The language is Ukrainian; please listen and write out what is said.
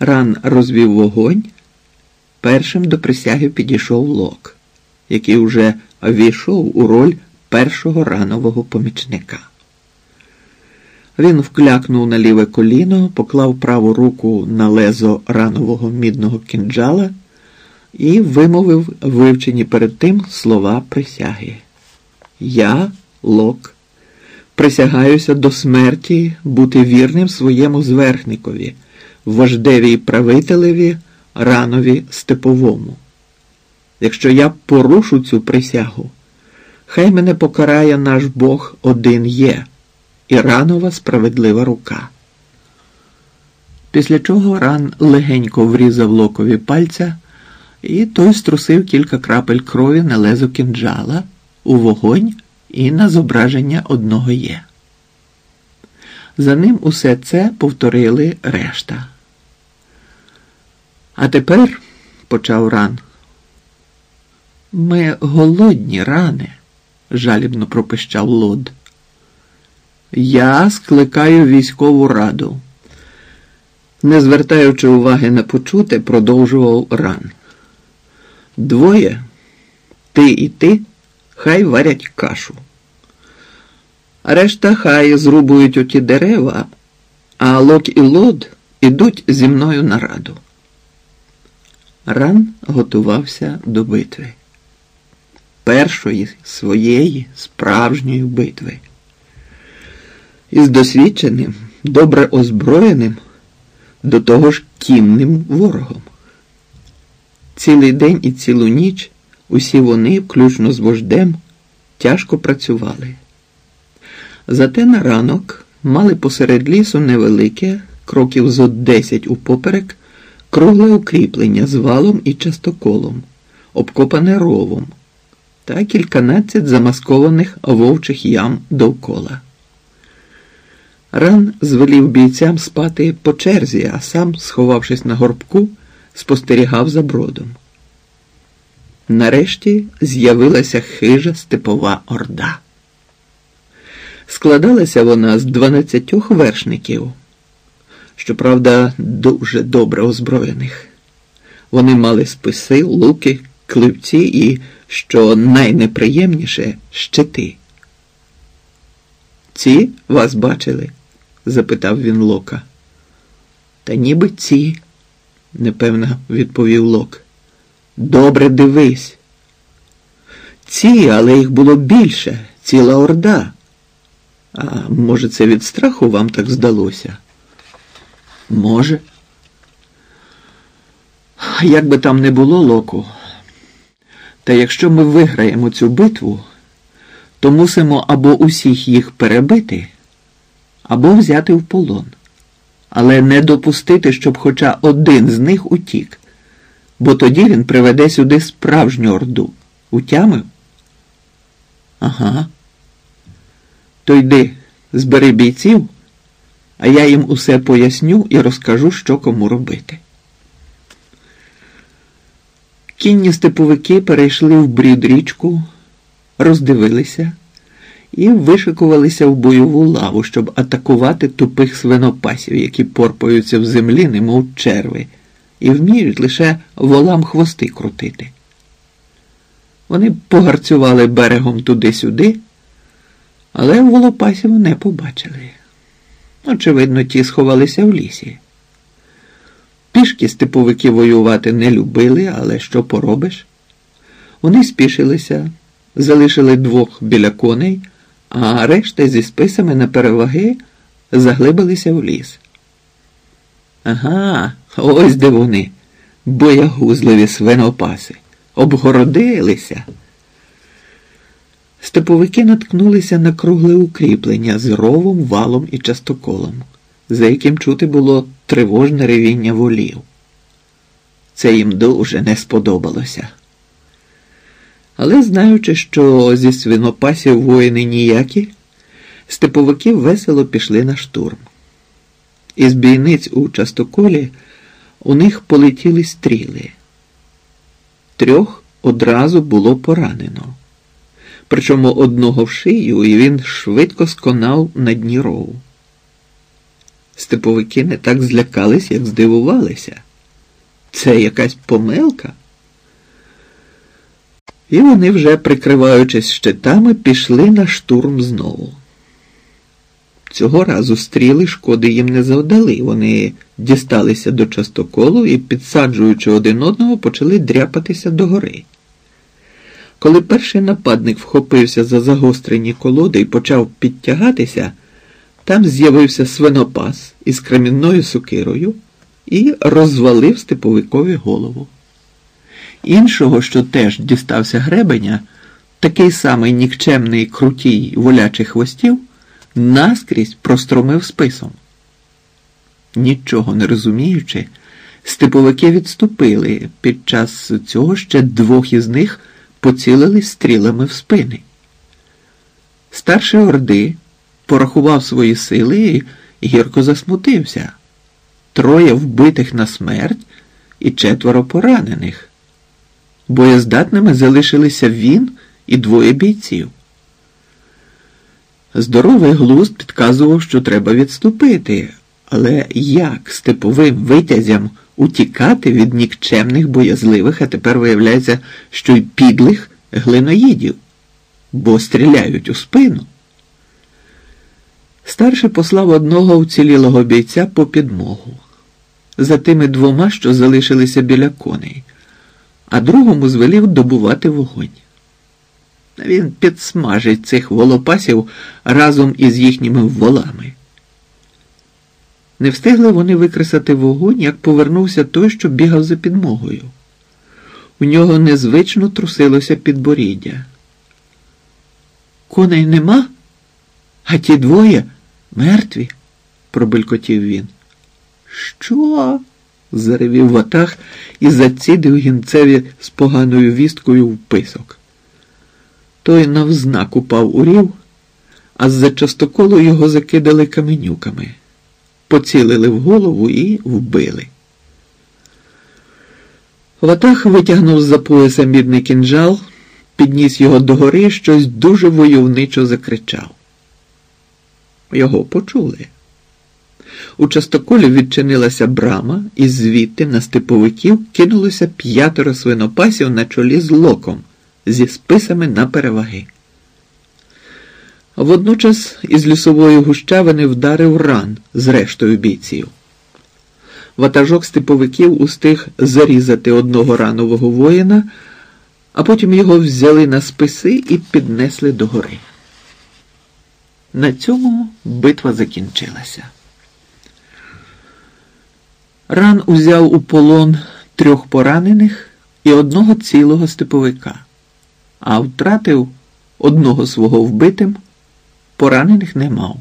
Ран розвів вогонь. Першим до присяги підійшов Лок, який уже війшов у роль першого ранового помічника. Він вклякнув на ліве коліно, поклав праву руку на лезо ранового мідного кінджала і вимовив вивчені перед тим слова присяги. Я, Лок, присягаюся до смерті бути вірним своєму зверхникові, вождеві правителеві, ранові степовому. Якщо я порушу цю присягу, хай мене покарає наш Бог один є, і ранова справедлива рука. Після чого ран легенько врізав локові пальця, і той струсив кілька крапель крові на лезо кінджала, у вогонь і на зображення одного є. За ним усе це повторили решта. А тепер, почав ран, ми голодні рани, жалібно пропищав лод. Я скликаю військову раду. Не звертаючи уваги на почуте, продовжував ран. Двоє, ти і ти, хай варять кашу. Решта хай зрубують оті дерева, а лок і лод ідуть зі мною на раду. Ран готувався до битви. Першої своєї справжньої битви. Із досвідченим, добре озброєним, до того ж кінним ворогом. Цілий день і цілу ніч усі вони, включно з вождем, тяжко працювали. Зате на ранок мали посеред лісу невелике, кроків зо десять упоперек, кругле укріплення з валом і частоколом, обкопане ровом, та кільканадцять замаскованих вовчих ям довкола. Ран звелів бійцям спати по черзі, а сам, сховавшись на горбку, спостерігав за бродом. Нарешті з'явилася хижа степова орда. Складалася вона з дванадцятьох вершників, щоправда, дуже добре озброєних. Вони мали списи, луки, кливці і, що найнеприємніше, щити. Ці вас бачили? запитав він Лока. Та ніби ці, непевно відповів Лок. Добре дивись. Ці, але їх було більше, ціла орда. А може, це від страху вам так здалося? Може. Як би там не було локу, та якщо ми виграємо цю битву, то мусимо або усіх їх перебити, або взяти в полон, але не допустити, щоб хоча один з них утік, бо тоді він приведе сюди справжню орду. Утямив? Ага. То йди, збери бійців, а я їм усе поясню і розкажу, що кому робити. Кінні степовики перейшли в брід річку, роздивилися і вишикувалися в бойову лаву, щоб атакувати тупих свинопасів, які порпаються в землі, немов черви, і вміють лише волам хвости крутити. Вони погарцювали берегом туди-сюди, але волопасів не побачили. Очевидно, ті сховалися в лісі. Пішки степовики воювати не любили, але що поробиш? Вони спішилися, залишили двох біля коней, а решта зі списами на переваги заглибилися в ліс. Ага, ось де вони, боягузливі свинопаси, обгородилися. Степовики наткнулися на кругле укріплення з ровом, валом і частоколом, за яким чути було тривожне ревіння волів. Це їм дуже не сподобалося. Але знаючи, що зі свинопасів воїни ніякі, степовики весело пішли на штурм. Із бійниць у частоколі у них полетіли стріли. Трьох одразу було поранено. Причому одного в шию, і він швидко сконав на дні рову. степовики не так злякались, як здивувалися. Це якась помилка. І вони вже, прикриваючись щитами, пішли на штурм знову. Цього разу стріли шкоди їм не завдали. Вони дісталися до частоколу і, підсаджуючи один одного, почали дряпатися догори. Коли перший нападник вхопився за загострені колоди і почав підтягатися, там з'явився свинопас із кремінною сукирою і розвалив степовикові голову. Іншого, що теж дістався гребеня, такий самий нікчемний крутій волячих хвостів, наскрізь простромив списом. Нічого не розуміючи, степовики відступили. Під час цього ще двох із них поцілили стрілами в спини. Старший Орди порахував свої сили і гірко засмутився. Троє вбитих на смерть і четверо поранених. Боєздатними залишилися він і двоє бійців. Здоровий глузд підказував, що треба відступити, але як степовим витязям утікати від нікчемних боязливих, а тепер виявляється, що й підлих глиноїдів, бо стріляють у спину. Старший послав одного уцілілого бійця по підмогу за тими двома, що залишилися біля коней, а другому звелів добувати вогонь. Він підсмажить цих волопасів разом із їхніми волами. Не встигли вони викресати вогонь, як повернувся той, що бігав за підмогою. У нього незвично трусилося підборіддя. Коней нема, а ті двоє мертві, пробелькотів він. Що? заревів ватах і зацідив гінцеві з поганою вісткою в писок. Той навзнак упав у рів, а з-за частоколу його закидали каменюками, поцілили в голову і вбили. Ватах витягнув з за пояса мідний кінжал, підніс його догори щось дуже войовничо закричав. Його почули. У частоколі відчинилася брама, і звідти на степовиків кинулося п'ятеро свинопасів на чолі з локом зі списами на переваги. Водночас із лісової гущавини вдарив ран з рештою бійців. Ватажок степовиків устиг зарізати одного ранового воїна, а потім його взяли на списи і піднесли до гори. На цьому битва закінчилася. Ран узяв у полон трьох поранених і одного цілого степовика, а втратив одного свого вбитим, поранених не мав.